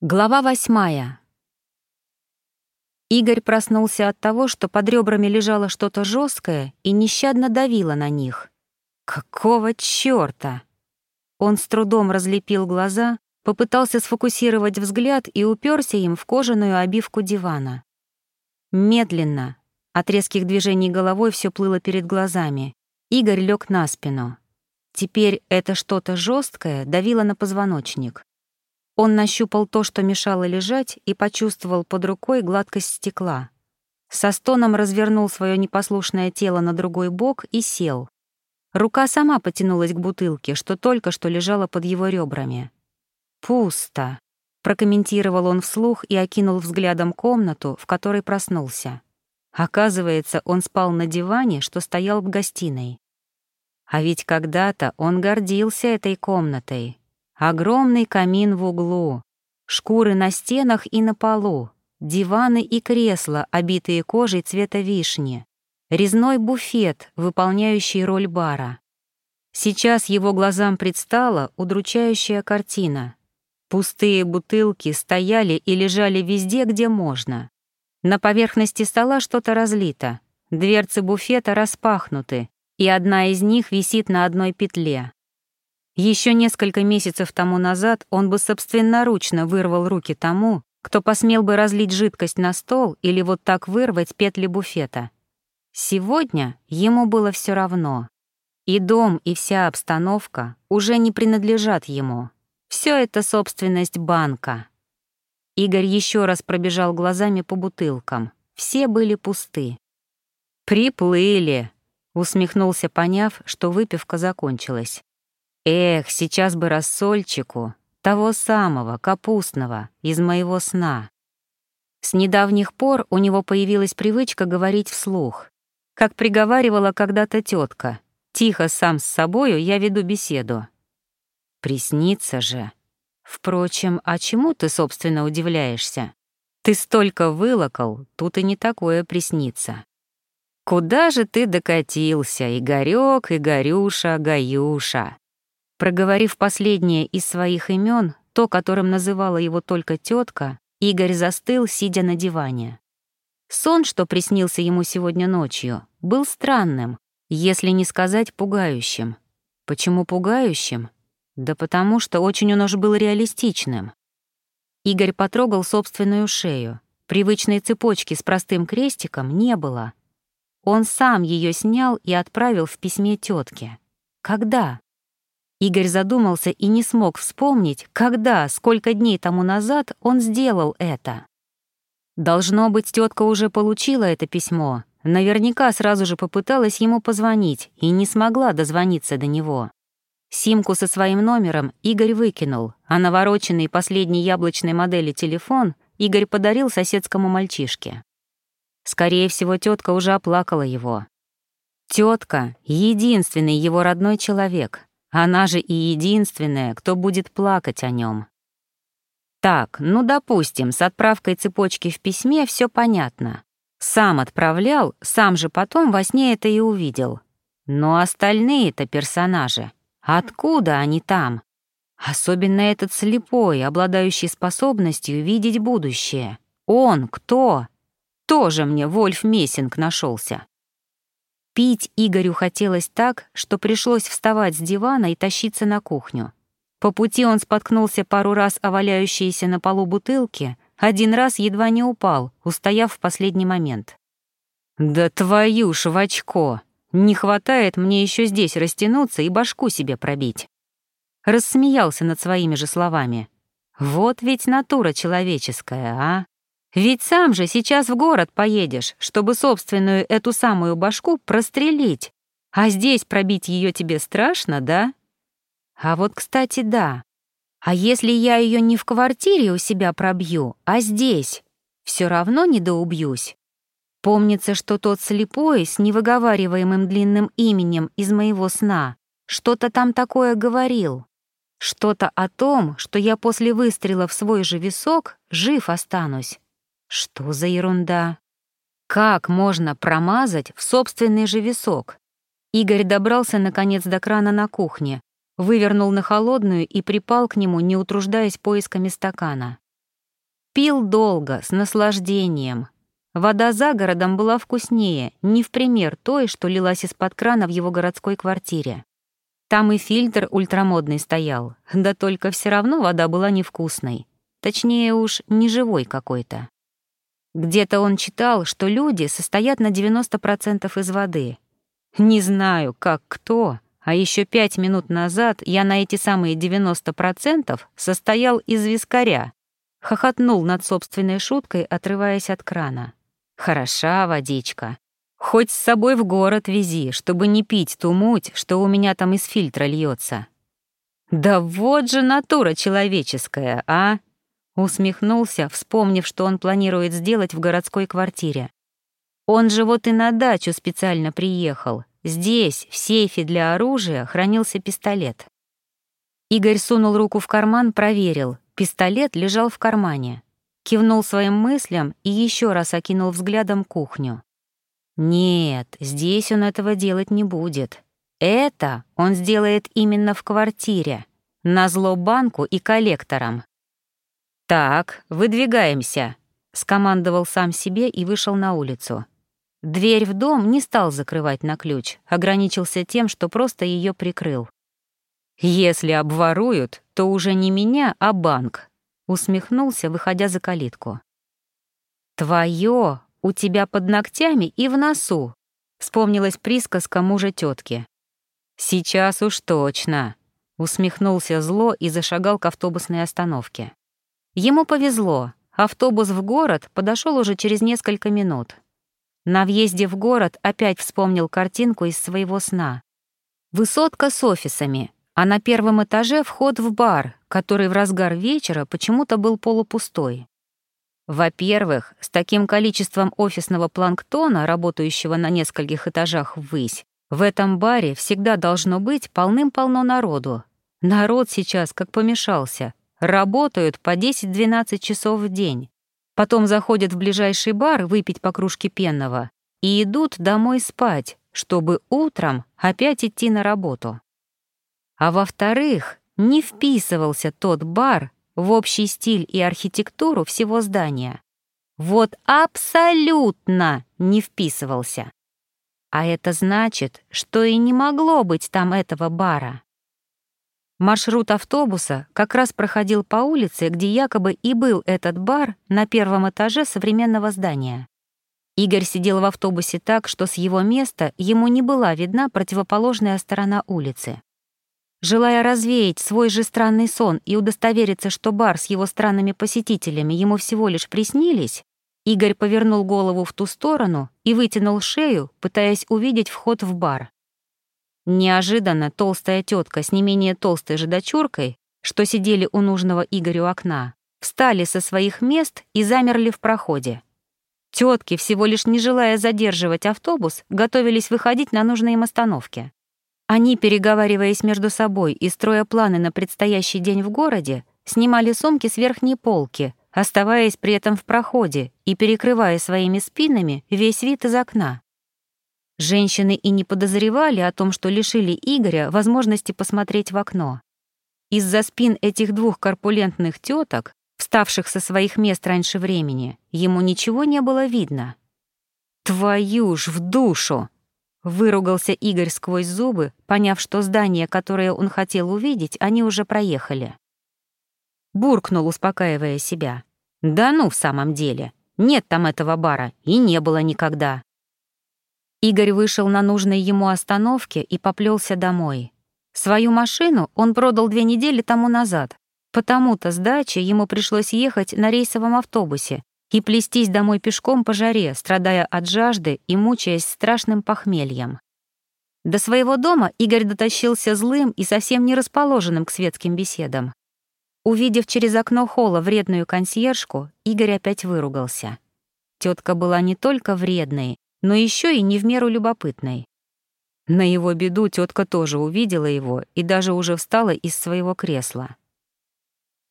Глава восьмая. Игорь проснулся от того, что под ребрами лежало что-то жесткое и нещадно давило на них. Какого чёрта? Он с трудом разлепил глаза, попытался сфокусировать взгляд и уперся им в кожаную обивку дивана. Медленно, от резких движений головой все плыло перед глазами. Игорь лег на спину. Теперь это что-то жесткое давило на позвоночник. Он нащупал то, что мешало лежать, и почувствовал под рукой гладкость стекла. Со стоном развернул свое непослушное тело на другой бок и сел. Рука сама потянулась к бутылке, что только что лежала под его ребрами. «Пусто», — прокомментировал он вслух и окинул взглядом комнату, в которой проснулся. Оказывается, он спал на диване, что стоял в гостиной. А ведь когда-то он гордился этой комнатой, Огромный камин в углу, шкуры на стенах и на полу, диваны и кресла, обитые кожей цвета вишни, резной буфет, выполняющий роль бара. Сейчас его глазам предстала удручающая картина. Пустые бутылки стояли и лежали везде, где можно. На поверхности стола что-то разлито, дверцы буфета распахнуты, и одна из них висит на одной петле. Еще несколько месяцев тому назад он бы собственноручно вырвал руки тому, кто посмел бы разлить жидкость на стол или вот так вырвать петли буфета. Сегодня ему было все равно. И дом, и вся обстановка уже не принадлежат ему. Все это собственность банка. Игорь еще раз пробежал глазами по бутылкам. Все были пусты. «Приплыли», — усмехнулся, поняв, что выпивка закончилась. Эх, сейчас бы рассольчику, того самого, капустного, из моего сна. С недавних пор у него появилась привычка говорить вслух. Как приговаривала когда-то тетка, тихо сам с собою я веду беседу. Приснится же. Впрочем, а чему ты, собственно, удивляешься? Ты столько вылокал, тут и не такое приснится. Куда же ты докатился, Игорёк, Игорюша, Гаюша? Проговорив последнее из своих имен, то, которым называла его только тетка, Игорь застыл, сидя на диване. Сон, что приснился ему сегодня ночью, был странным, если не сказать пугающим. Почему пугающим? Да потому что очень он уж был реалистичным. Игорь потрогал собственную шею. Привычной цепочки с простым крестиком не было. Он сам ее снял и отправил в письме тетке. Когда? Игорь задумался и не смог вспомнить, когда, сколько дней тому назад он сделал это. Должно быть, тетка уже получила это письмо, наверняка сразу же попыталась ему позвонить и не смогла дозвониться до него. Симку со своим номером Игорь выкинул, а навороченный последней яблочной модели телефон Игорь подарил соседскому мальчишке. Скорее всего, тетка уже оплакала его. Тетка — единственный его родной человек, она же и единственная, кто будет плакать о нем. Так, ну, допустим, с отправкой цепочки в письме все понятно. Сам отправлял, сам же потом во сне это и увидел. Но остальные-то персонажи, откуда они там? Особенно этот слепой, обладающий способностью видеть будущее. Он кто? Тоже мне Вольф Мессинг нашелся. Пить Игорю хотелось так, что пришлось вставать с дивана и тащиться на кухню. По пути он споткнулся пару раз о валяющиеся на полу бутылки, один раз едва не упал, устояв в последний момент. «Да твою ж в очко! Не хватает мне еще здесь растянуться и башку себе пробить!» Рассмеялся над своими же словами. «Вот ведь натура человеческая, а!» Ведь сам же сейчас в город поедешь, чтобы собственную эту самую башку прострелить. А здесь пробить ее тебе страшно, да? А вот, кстати, да. А если я ее не в квартире у себя пробью, а здесь, все равно не доубьюсь. Помнится, что тот слепой с невыговариваемым длинным именем из моего сна что-то там такое говорил. Что-то о том, что я после выстрела в свой же висок жив останусь. Что за ерунда? Как можно промазать в собственный же висок? Игорь добрался, наконец, до крана на кухне, вывернул на холодную и припал к нему, не утруждаясь поисками стакана. Пил долго, с наслаждением. Вода за городом была вкуснее, не в пример той, что лилась из-под крана в его городской квартире. Там и фильтр ультрамодный стоял, да только все равно вода была невкусной. Точнее уж, не живой какой-то. Где-то он читал, что люди состоят на 90% из воды. Не знаю, как кто, а еще пять минут назад я на эти самые 90% состоял из вискаря. Хохотнул над собственной шуткой, отрываясь от крана. Хороша водичка. Хоть с собой в город вези, чтобы не пить ту муть, что у меня там из фильтра льется. Да вот же натура человеческая, а? Усмехнулся, вспомнив, что он планирует сделать в городской квартире. Он же вот и на дачу специально приехал. Здесь, в сейфе для оружия, хранился пистолет. Игорь сунул руку в карман, проверил. Пистолет лежал в кармане. Кивнул своим мыслям и еще раз окинул взглядом кухню. Нет, здесь он этого делать не будет. Это он сделает именно в квартире, на зло банку и коллекторам. «Так, выдвигаемся», — скомандовал сам себе и вышел на улицу. Дверь в дом не стал закрывать на ключ, ограничился тем, что просто ее прикрыл. «Если обворуют, то уже не меня, а банк», — усмехнулся, выходя за калитку. «Твое у тебя под ногтями и в носу», — вспомнилась присказка мужа тетки. «Сейчас уж точно», — усмехнулся зло и зашагал к автобусной остановке. Ему повезло, автобус в город подошел уже через несколько минут. На въезде в город опять вспомнил картинку из своего сна. Высотка с офисами, а на первом этаже вход в бар, который в разгар вечера почему-то был полупустой. Во-первых, с таким количеством офисного планктона, работающего на нескольких этажах ввысь, в этом баре всегда должно быть полным-полно народу. Народ сейчас как помешался. Работают по 10-12 часов в день. Потом заходят в ближайший бар выпить по кружке пенного и идут домой спать, чтобы утром опять идти на работу. А во-вторых, не вписывался тот бар в общий стиль и архитектуру всего здания. Вот абсолютно не вписывался. А это значит, что и не могло быть там этого бара. Маршрут автобуса как раз проходил по улице, где якобы и был этот бар на первом этаже современного здания. Игорь сидел в автобусе так, что с его места ему не была видна противоположная сторона улицы. Желая развеять свой же странный сон и удостовериться, что бар с его странными посетителями ему всего лишь приснились, Игорь повернул голову в ту сторону и вытянул шею, пытаясь увидеть вход в бар. Неожиданно толстая тетка с не менее толстой же дочуркой, что сидели у нужного Игорю окна, встали со своих мест и замерли в проходе. Тетки, всего лишь не желая задерживать автобус, готовились выходить на нужные им остановки. Они, переговариваясь между собой и строя планы на предстоящий день в городе, снимали сумки с верхней полки, оставаясь при этом в проходе и перекрывая своими спинами весь вид из окна. Женщины и не подозревали о том, что лишили Игоря возможности посмотреть в окно. Из-за спин этих двух корпулентных теток, вставших со своих мест раньше времени, ему ничего не было видно. «Твою ж в душу!» Выругался Игорь сквозь зубы, поняв, что здание, которое он хотел увидеть, они уже проехали. Буркнул, успокаивая себя. «Да ну, в самом деле, нет там этого бара и не было никогда». Игорь вышел на нужной ему остановке и поплелся домой. Свою машину он продал две недели тому назад. Потому-то с дачи ему пришлось ехать на рейсовом автобусе, и плестись домой пешком по жаре, страдая от жажды и мучаясь страшным похмельем. До своего дома Игорь дотащился злым и совсем не расположенным к светским беседам. Увидев через окно холла вредную консьержку, Игорь опять выругался. Тетка была не только вредной, но еще и не в меру любопытной. На его беду тетка тоже увидела его и даже уже встала из своего кресла.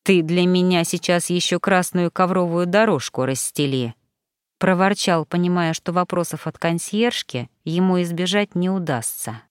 «Ты для меня сейчас еще красную ковровую дорожку расстели», — проворчал, понимая, что вопросов от консьержки ему избежать не удастся.